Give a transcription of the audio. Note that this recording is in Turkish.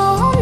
son